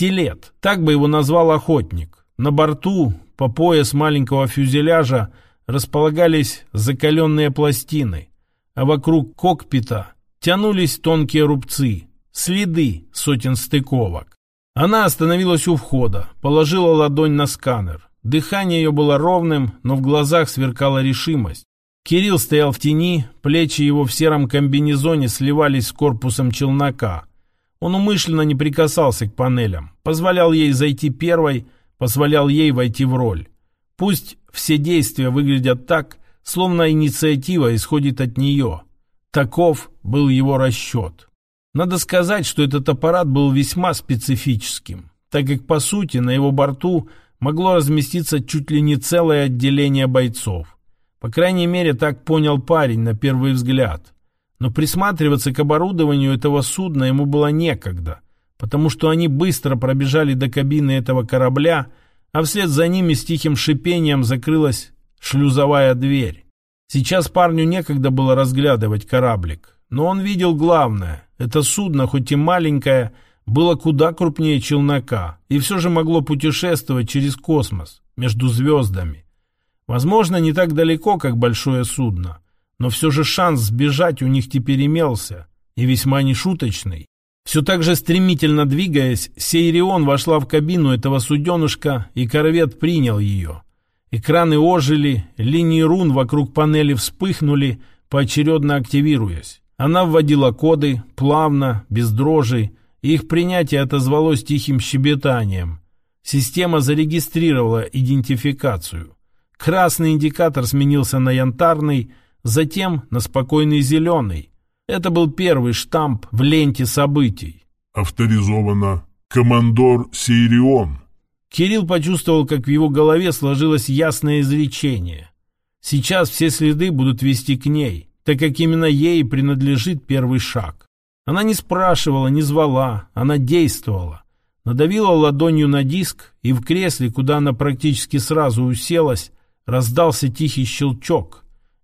Стилет, так бы его назвал охотник. На борту, по пояс маленького фюзеляжа, располагались закаленные пластины, а вокруг кокпита тянулись тонкие рубцы, следы сотен стыковок. Она остановилась у входа, положила ладонь на сканер. Дыхание ее было ровным, но в глазах сверкала решимость. Кирилл стоял в тени, плечи его в сером комбинезоне сливались с корпусом челнока. Он умышленно не прикасался к панелям, позволял ей зайти первой, позволял ей войти в роль. Пусть все действия выглядят так, словно инициатива исходит от нее. Таков был его расчет. Надо сказать, что этот аппарат был весьма специфическим, так как, по сути, на его борту могло разместиться чуть ли не целое отделение бойцов. По крайней мере, так понял парень на первый взгляд. Но присматриваться к оборудованию этого судна ему было некогда, потому что они быстро пробежали до кабины этого корабля, а вслед за ними с тихим шипением закрылась шлюзовая дверь. Сейчас парню некогда было разглядывать кораблик, но он видел главное. Это судно, хоть и маленькое, было куда крупнее челнока и все же могло путешествовать через космос, между звездами. Возможно, не так далеко, как большое судно, но все же шанс сбежать у них теперь имелся, и весьма нешуточный. Все так же стремительно двигаясь, Сейрион вошла в кабину этого суденышка, и корвет принял ее. Экраны ожили, линии рун вокруг панели вспыхнули, поочередно активируясь. Она вводила коды, плавно, без дрожи, и их принятие отозвалось тихим щебетанием. Система зарегистрировала идентификацию. Красный индикатор сменился на янтарный, затем на спокойный зеленый. Это был первый штамп в ленте событий. Авторизовано «Командор Сейрион». Кирилл почувствовал, как в его голове сложилось ясное изречение. Сейчас все следы будут вести к ней, так как именно ей принадлежит первый шаг. Она не спрашивала, не звала, она действовала. Надавила ладонью на диск, и в кресле, куда она практически сразу уселась, Раздался тихий щелчок.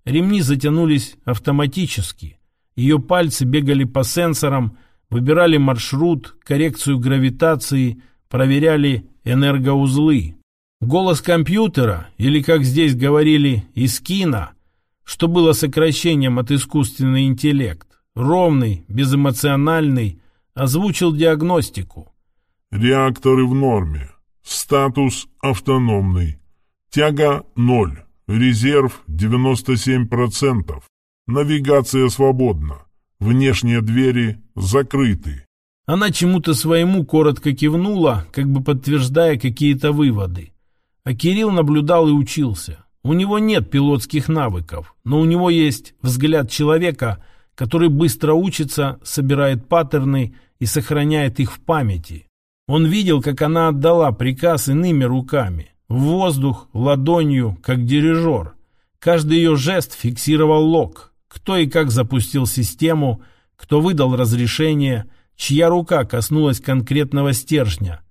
Ремни затянулись автоматически. Ее пальцы бегали по сенсорам, выбирали маршрут, коррекцию гравитации, проверяли энергоузлы. Голос компьютера, или, как здесь говорили, искина, что было сокращением от искусственный интеллект, ровный, безэмоциональный, озвучил диагностику. Реакторы в норме. Статус автономный. Тяга 0. Резерв 97%. Навигация свободна. Внешние двери закрыты. Она чему-то своему коротко кивнула, как бы подтверждая какие-то выводы. А Кирилл наблюдал и учился. У него нет пилотских навыков, но у него есть взгляд человека, который быстро учится, собирает паттерны и сохраняет их в памяти. Он видел, как она отдала приказ иными руками. Воздух, ладонью, как дирижер. Каждый ее жест фиксировал лог. Кто и как запустил систему, кто выдал разрешение, чья рука коснулась конкретного стержня.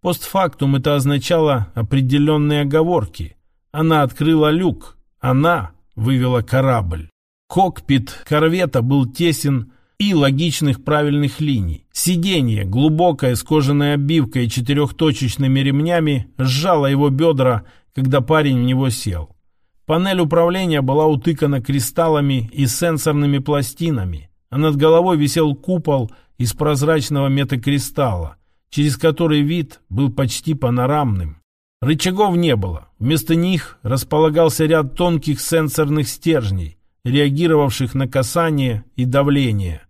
Постфактум это означало определенные оговорки. Она открыла люк. Она вывела корабль. Кокпит корвета был тесен и логичных правильных линий. Сиденье, глубокое, с кожаной обивкой и четырехточечными ремнями, сжало его бедра, когда парень в него сел. Панель управления была утыкана кристаллами и сенсорными пластинами, а над головой висел купол из прозрачного метакристалла, через который вид был почти панорамным. Рычагов не было. Вместо них располагался ряд тонких сенсорных стержней, реагировавших на касание и давление.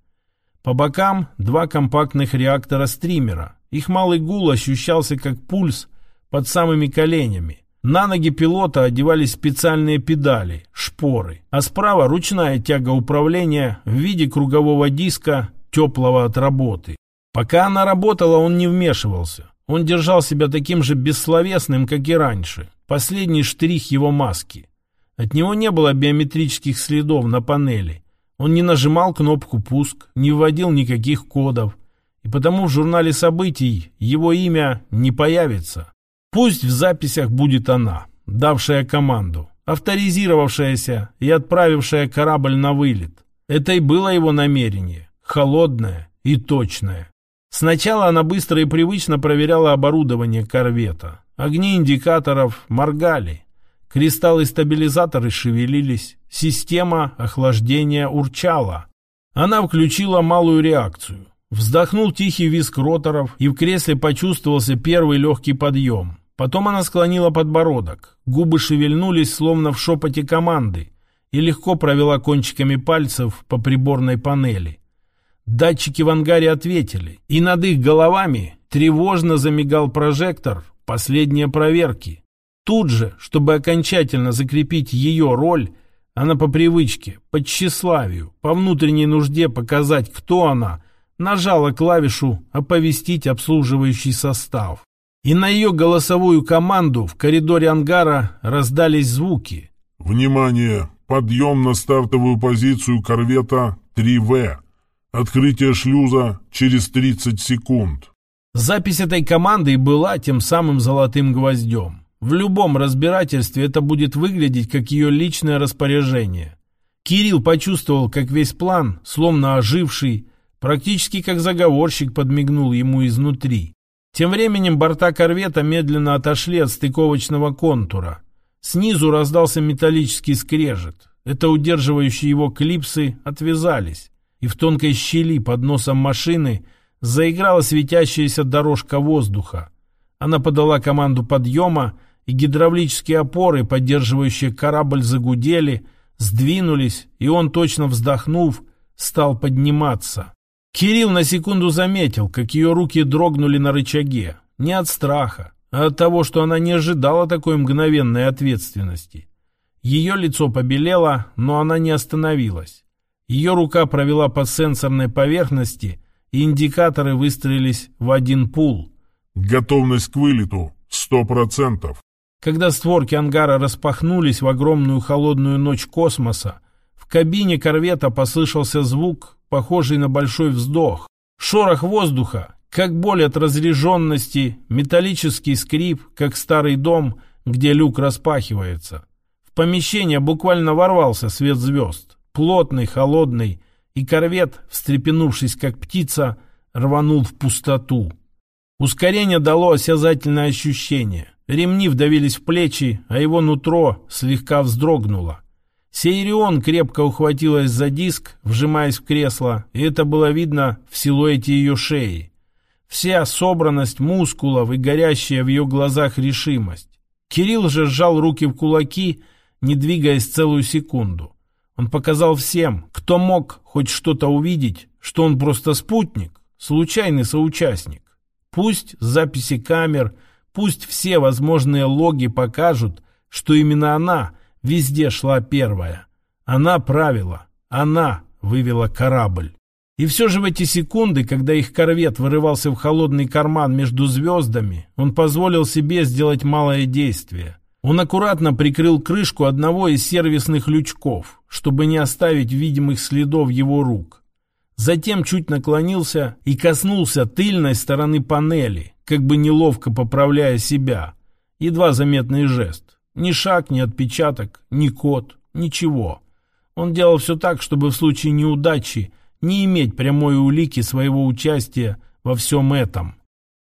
По бокам два компактных реактора стримера. Их малый гул ощущался как пульс под самыми коленями. На ноги пилота одевались специальные педали, шпоры, а справа ручная тяга управления в виде кругового диска, теплого от работы. Пока она работала, он не вмешивался. Он держал себя таким же бессловесным, как и раньше. Последний штрих его маски. От него не было биометрических следов на панели. Он не нажимал кнопку «Пуск», не вводил никаких кодов. И потому в журнале событий его имя не появится. Пусть в записях будет она, давшая команду, авторизировавшаяся и отправившая корабль на вылет. Это и было его намерение, холодное и точное. Сначала она быстро и привычно проверяла оборудование корвета. Огни индикаторов моргали. Кристаллы-стабилизаторы шевелились. Система охлаждения урчала. Она включила малую реакцию. Вздохнул тихий визг роторов, и в кресле почувствовался первый легкий подъем. Потом она склонила подбородок. Губы шевельнулись, словно в шепоте команды, и легко провела кончиками пальцев по приборной панели. Датчики в ангаре ответили, и над их головами тревожно замигал прожектор последние проверки. Тут же, чтобы окончательно закрепить ее роль, она по привычке, по тщеславию, по внутренней нужде показать, кто она, нажала клавишу «Оповестить обслуживающий состав». И на ее голосовую команду в коридоре ангара раздались звуки. «Внимание! Подъем на стартовую позицию корвета 3В. Открытие шлюза через 30 секунд». Запись этой команды была тем самым золотым гвоздем. В любом разбирательстве это будет выглядеть как ее личное распоряжение. Кирилл почувствовал, как весь план, словно оживший, практически как заговорщик подмигнул ему изнутри. Тем временем борта корвета медленно отошли от стыковочного контура. Снизу раздался металлический скрежет. Это удерживающие его клипсы отвязались, и в тонкой щели под носом машины заиграла светящаяся дорожка воздуха. Она подала команду подъема, и гидравлические опоры, поддерживающие корабль, загудели, сдвинулись, и он, точно вздохнув, стал подниматься. Кирилл на секунду заметил, как ее руки дрогнули на рычаге. Не от страха, а от того, что она не ожидала такой мгновенной ответственности. Ее лицо побелело, но она не остановилась. Ее рука провела по сенсорной поверхности, и индикаторы выстроились в один пул. «Готовность к вылету. Сто процентов». Когда створки ангара распахнулись в огромную холодную ночь космоса, в кабине корвета послышался звук, похожий на большой вздох. Шорох воздуха, как боль от разреженности, металлический скрип, как старый дом, где люк распахивается. В помещение буквально ворвался свет звезд, плотный, холодный, и корвет, встрепенувшись как птица, рванул в пустоту. Ускорение дало осязательное ощущение. Ремни вдавились в плечи, а его нутро слегка вздрогнуло. Сейрион крепко ухватилась за диск, вжимаясь в кресло, и это было видно в силуэте ее шеи. Вся собранность мускулов и горящая в ее глазах решимость. Кирилл же сжал руки в кулаки, не двигаясь целую секунду. Он показал всем, кто мог хоть что-то увидеть, что он просто спутник, случайный соучастник. Пусть записи камер, пусть все возможные логи покажут, что именно она – Везде шла первая. Она правила. Она вывела корабль. И все же в эти секунды, когда их корвет вырывался в холодный карман между звездами, он позволил себе сделать малое действие. Он аккуратно прикрыл крышку одного из сервисных лючков, чтобы не оставить видимых следов его рук. Затем чуть наклонился и коснулся тыльной стороны панели, как бы неловко поправляя себя. Едва заметный жест. Ни шаг, ни отпечаток, ни код, ничего. Он делал все так, чтобы в случае неудачи не иметь прямой улики своего участия во всем этом.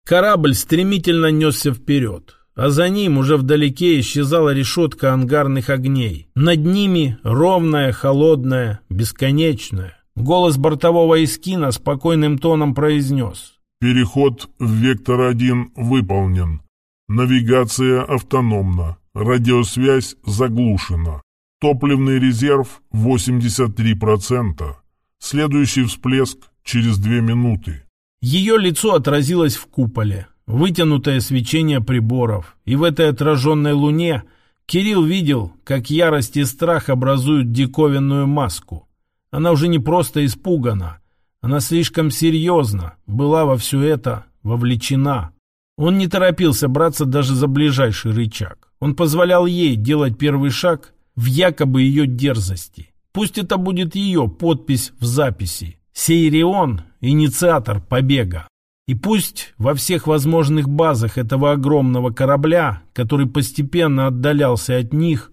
Корабль стремительно несся вперед, а за ним уже вдалеке исчезала решетка ангарных огней. Над ними ровная, холодная, бесконечная. Голос бортового эскина спокойным тоном произнес. «Переход в Вектор-1 выполнен. Навигация автономна. Радиосвязь заглушена. Топливный резерв 83%. Следующий всплеск через две минуты. Ее лицо отразилось в куполе. Вытянутое свечение приборов. И в этой отраженной луне Кирилл видел, как ярость и страх образуют диковинную маску. Она уже не просто испугана. Она слишком серьезно была во все это вовлечена. Он не торопился браться даже за ближайший рычаг. Он позволял ей делать первый шаг в якобы ее дерзости. Пусть это будет ее подпись в записи. Сейрион – инициатор побега. И пусть во всех возможных базах этого огромного корабля, который постепенно отдалялся от них,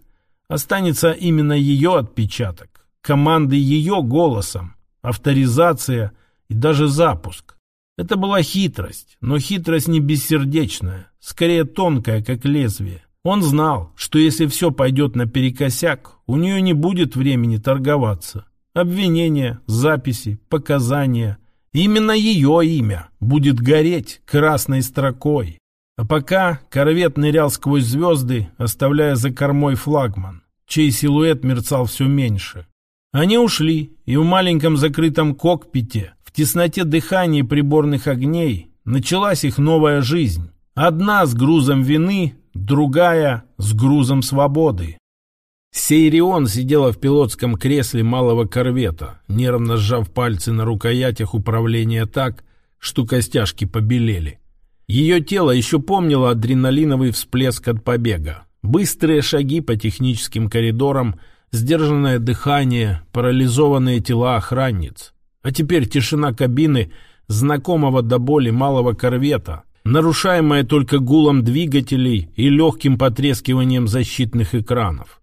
останется именно ее отпечаток, команды ее голосом, авторизация и даже запуск. Это была хитрость, но хитрость не бессердечная, скорее тонкая, как лезвие. Он знал, что если все пойдет наперекосяк, у нее не будет времени торговаться. Обвинения, записи, показания. Именно ее имя будет гореть красной строкой. А пока корвет нырял сквозь звезды, оставляя за кормой флагман, чей силуэт мерцал все меньше. Они ушли, и в маленьком закрытом кокпите, в тесноте дыхания приборных огней, началась их новая жизнь. Одна с грузом вины, другая с грузом свободы. Сейрион сидела в пилотском кресле малого корвета, нервно сжав пальцы на рукоятях управления так, что костяшки побелели. Ее тело еще помнило адреналиновый всплеск от побега. Быстрые шаги по техническим коридорам, сдержанное дыхание, парализованные тела охранниц. А теперь тишина кабины знакомого до боли малого корвета, нарушаемая только гулом двигателей и легким потрескиванием защитных экранов.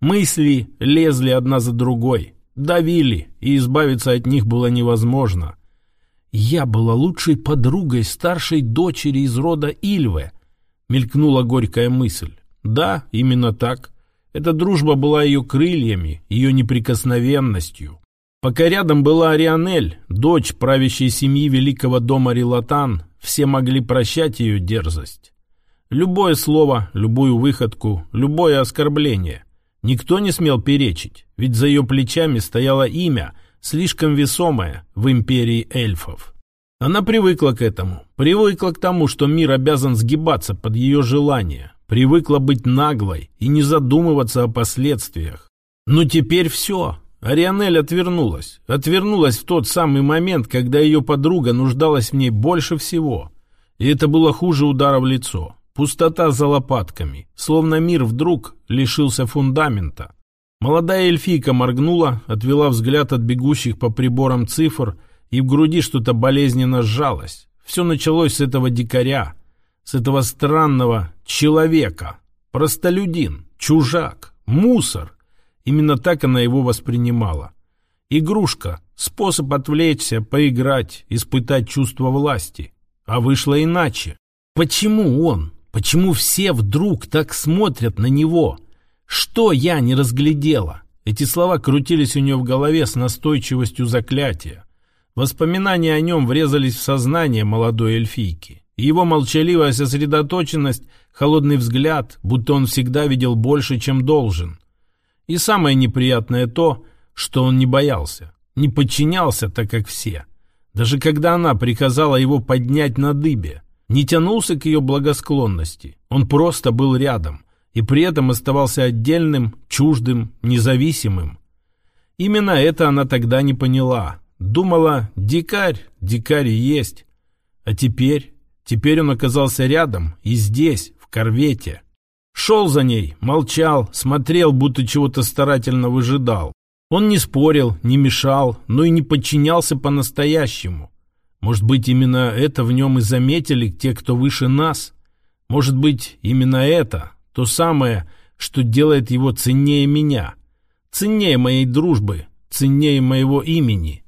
Мысли лезли одна за другой, давили, и избавиться от них было невозможно. «Я была лучшей подругой старшей дочери из рода Ильве», — мелькнула горькая мысль. «Да, именно так. Эта дружба была ее крыльями, ее неприкосновенностью. Пока рядом была Арианель, дочь правящей семьи великого дома Рилатан, все могли прощать ее дерзость. Любое слово, любую выходку, любое оскорбление. Никто не смел перечить, ведь за ее плечами стояло имя — слишком весомая в империи эльфов. Она привыкла к этому, привыкла к тому, что мир обязан сгибаться под ее желание, привыкла быть наглой и не задумываться о последствиях. Но теперь все. Арианель отвернулась. Отвернулась в тот самый момент, когда ее подруга нуждалась в ней больше всего. И это было хуже удара в лицо. Пустота за лопатками, словно мир вдруг лишился фундамента. Молодая эльфийка моргнула, отвела взгляд от бегущих по приборам цифр, и в груди что-то болезненно сжалось. Все началось с этого дикаря, с этого странного человека. Простолюдин, чужак, мусор. Именно так она его воспринимала. Игрушка, способ отвлечься, поиграть, испытать чувство власти. А вышло иначе. Почему он? Почему все вдруг так смотрят на него? — что я не разглядела? Эти слова крутились у нее в голове с настойчивостью заклятия. Воспоминания о нем врезались в сознание молодой эльфийки. Его молчаливая сосредоточенность, холодный взгляд, будто он всегда видел больше, чем должен. И самое неприятное то, что он не боялся, не подчинялся так, как все. Даже когда она приказала его поднять на дыбе, не тянулся к ее благосклонности. Он просто был рядом, и при этом оставался отдельным, чуждым, независимым. Именно это она тогда не поняла. Думала, дикарь, дикарь есть. А теперь, теперь он оказался рядом и здесь, в корвете. Шел за ней, молчал, смотрел, будто чего-то старательно выжидал. Он не спорил, не мешал, но и не подчинялся по-настоящему. Может быть, именно это в нем и заметили те, кто выше нас? Может быть, именно это, то самое, что делает его ценнее меня, ценнее моей дружбы, ценнее моего имени.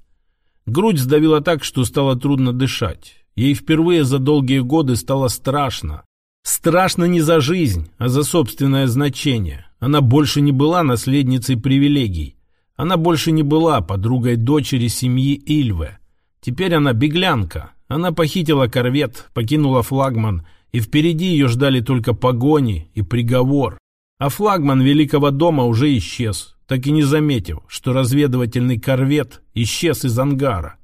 Грудь сдавила так, что стало трудно дышать. Ей впервые за долгие годы стало страшно. Страшно не за жизнь, а за собственное значение. Она больше не была наследницей привилегий. Она больше не была подругой дочери семьи Ильве. Теперь она беглянка. Она похитила корвет, покинула флагман и впереди ее ждали только погони и приговор. А флагман Великого дома уже исчез, так и не заметив, что разведывательный корвет исчез из ангара.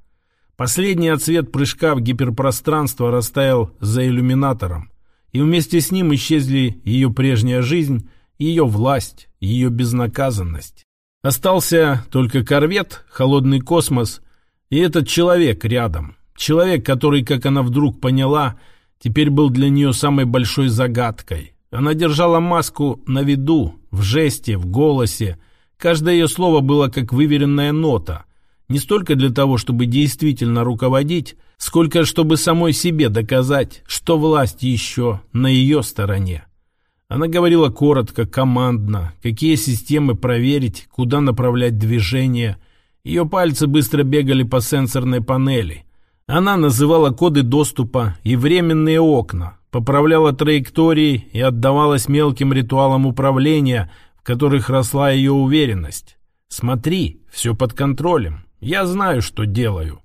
Последний отсвет прыжка в гиперпространство растаял за иллюминатором, и вместе с ним исчезли ее прежняя жизнь, ее власть, ее безнаказанность. Остался только корвет, холодный космос и этот человек рядом. Человек, который, как она вдруг поняла, теперь был для нее самой большой загадкой. Она держала маску на виду, в жесте, в голосе. Каждое ее слово было как выверенная нота. Не столько для того, чтобы действительно руководить, сколько чтобы самой себе доказать, что власть еще на ее стороне. Она говорила коротко, командно, какие системы проверить, куда направлять движение. Ее пальцы быстро бегали по сенсорной панели. Она называла коды доступа и временные окна, поправляла траектории и отдавалась мелким ритуалам управления, в которых росла ее уверенность. «Смотри, все под контролем. Я знаю, что делаю».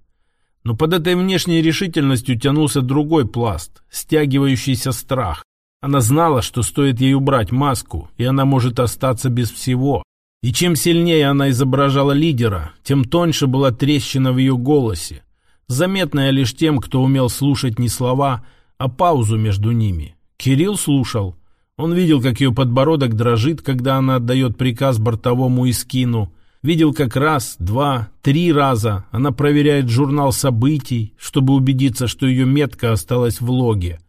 Но под этой внешней решительностью тянулся другой пласт, стягивающийся страх. Она знала, что стоит ей убрать маску, и она может остаться без всего. И чем сильнее она изображала лидера, тем тоньше была трещина в ее голосе, заметная лишь тем, кто умел слушать не слова, а паузу между ними. Кирилл слушал. Он видел, как ее подбородок дрожит, когда она отдает приказ бортовому Искину. Видел, как раз, два, три раза она проверяет журнал событий, чтобы убедиться, что ее метка осталась в логе.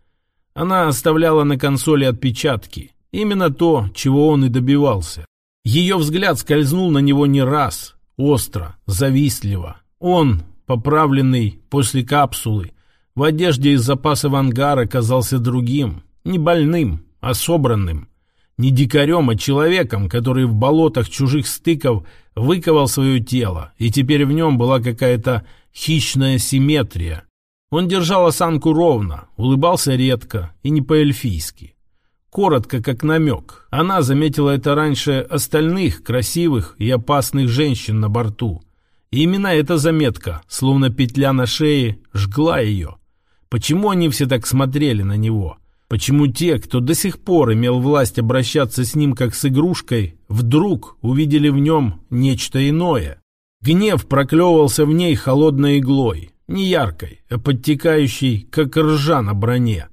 Она оставляла на консоли отпечатки. Именно то, чего он и добивался. Ее взгляд скользнул на него не раз, остро, завистливо. Он, поправленный после капсулы, в одежде из запасов ангара казался другим, не больным, а собранным. Не дикарем, а человеком, который в болотах чужих стыков выковал свое тело, и теперь в нем была какая-то хищная симметрия. Он держал осанку ровно, улыбался редко и не по-эльфийски. Коротко, как намек. Она заметила это раньше остальных красивых и опасных женщин на борту. И именно эта заметка, словно петля на шее, жгла ее. Почему они все так смотрели на него? Почему те, кто до сих пор имел власть обращаться с ним как с игрушкой, вдруг увидели в нем нечто иное? Гнев проклевывался в ней холодной иглой, не яркой, а подтекающей, как ржа на броне.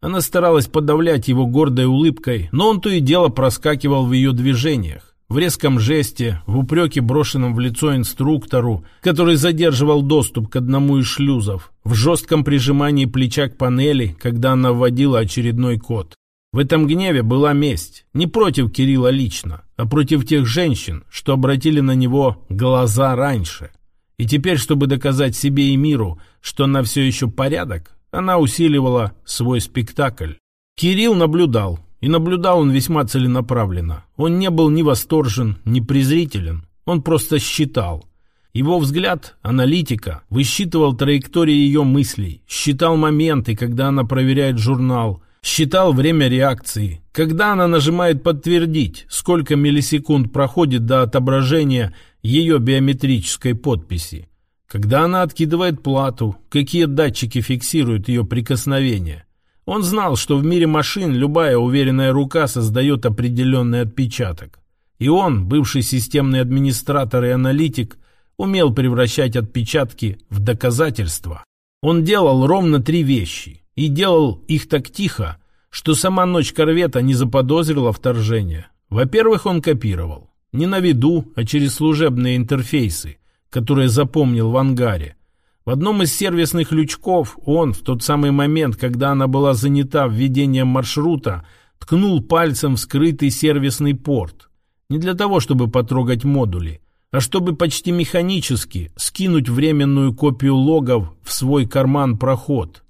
Она старалась подавлять его гордой улыбкой, но он то и дело проскакивал в ее движениях в резком жесте, в упреке, брошенном в лицо инструктору, который задерживал доступ к одному из шлюзов, в жестком прижимании плеча к панели, когда она вводила очередной код. В этом гневе была месть, не против Кирилла лично, а против тех женщин, что обратили на него глаза раньше. И теперь, чтобы доказать себе и миру, что она все еще порядок, она усиливала свой спектакль. Кирилл наблюдал, и наблюдал он весьма целенаправленно. Он не был ни восторжен, ни презрителен. Он просто считал. Его взгляд, аналитика, высчитывал траектории ее мыслей, считал моменты, когда она проверяет журнал, считал время реакции, когда она нажимает «подтвердить», сколько миллисекунд проходит до отображения ее биометрической подписи, когда она откидывает плату, какие датчики фиксируют ее прикосновение – он знал, что в мире машин любая уверенная рука создает определенный отпечаток. И он, бывший системный администратор и аналитик, умел превращать отпечатки в доказательства. Он делал ровно три вещи. И делал их так тихо, что сама ночь корвета не заподозрила вторжения. Во-первых, он копировал. Не на виду, а через служебные интерфейсы, которые запомнил в ангаре – в одном из сервисных лючков он, в тот самый момент, когда она была занята введением маршрута, ткнул пальцем в скрытый сервисный порт. Не для того, чтобы потрогать модули, а чтобы почти механически скинуть временную копию логов в свой карман-проход.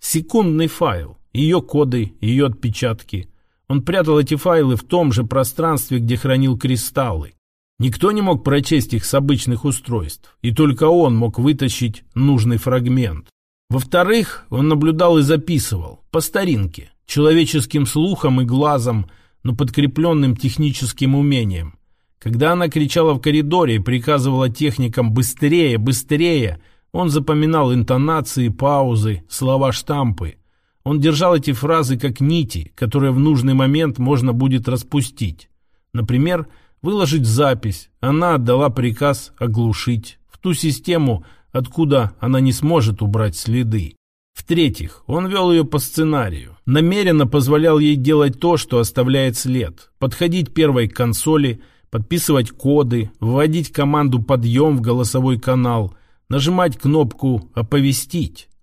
Секундный файл, ее коды, ее отпечатки. Он прятал эти файлы в том же пространстве, где хранил кристаллы. Никто не мог прочесть их с обычных устройств, и только он мог вытащить нужный фрагмент. Во-вторых, он наблюдал и записывал, по старинке, человеческим слухом и глазом, но подкрепленным техническим умением. Когда она кричала в коридоре и приказывала техникам «быстрее, быстрее», он запоминал интонации, паузы, слова-штампы. Он держал эти фразы как нити, которые в нужный момент можно будет распустить. Например, «Быстрее» выложить запись. Она отдала приказ оглушить в ту систему, откуда она не сможет убрать следы. В-третьих, он вел ее по сценарию. Намеренно позволял ей делать то, что оставляет след. Подходить первой к консоли, подписывать коды, вводить команду «подъем» в голосовой канал, нажимать кнопку «оповестить».